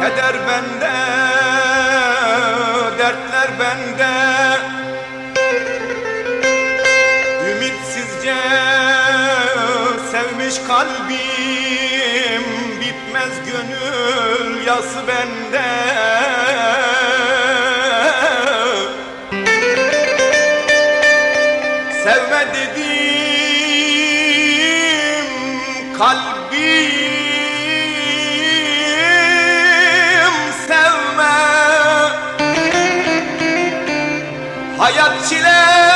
Keder bende, dertler bende sevmiş kalbim Bitmez gönül yası bende. Sevme dedim kalbim sevme. Hayat çile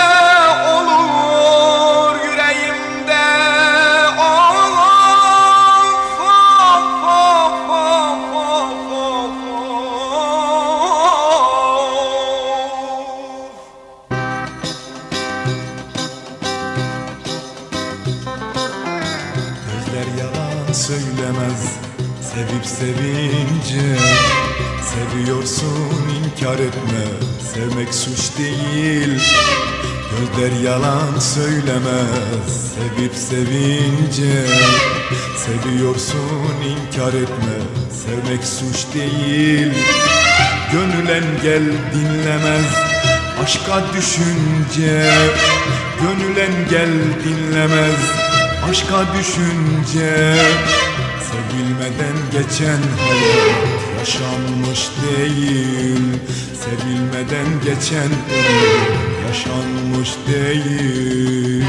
söylemez. Sevip sevince Seviyorsun inkar etme. Sevmek suç değil Gözler yalan söylemez. Sevip sevince Seviyorsun inkar etme. Sevmek suç değil Gönül engel dinlemez. Aşka düşünce Gönül engel dinlemez Aşka düşünce Sevilmeden geçen hayat yaşanmış değil. Sevilmeden geçen ömür yaşanmış değil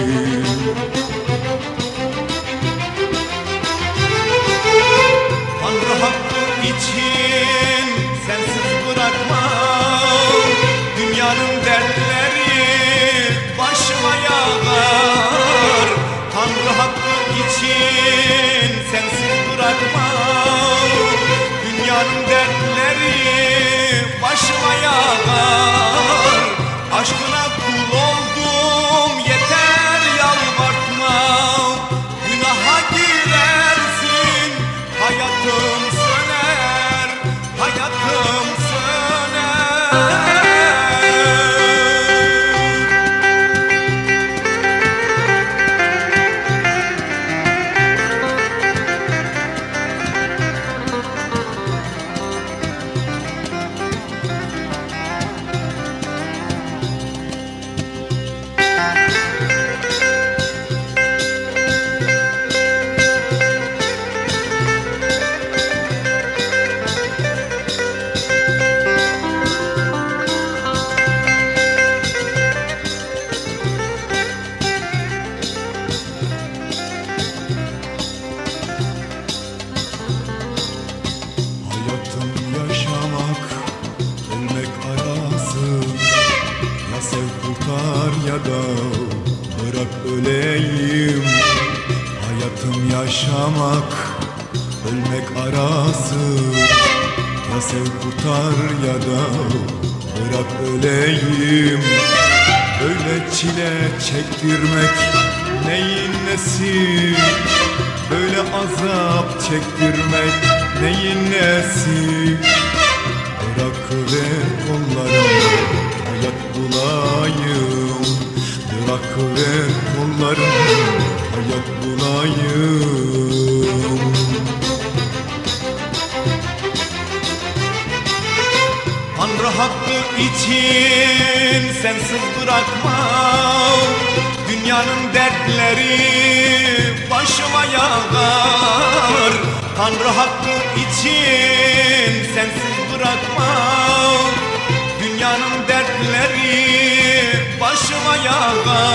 için sensiz bırakmam. Dünyanın dertleri başıma yağar öleyim Hayatım yaşamak, ölmek arası. Ya sev kurtar ya da bırak öleyim. Böyle çile çektirmek neyin nesi? Böyle azap çektirmek neyin nesi? Bırakıver kollarımı hayat bulayım Bırakıver kollarımı hayat bulayım. Tanrı hakkı için sensiz bırakmam. Dünyanın dertleri başıma yağar. Tanrı hakkı için sensiz bırakmam. Dünyanın dertleri başıma yağar Aşkına kul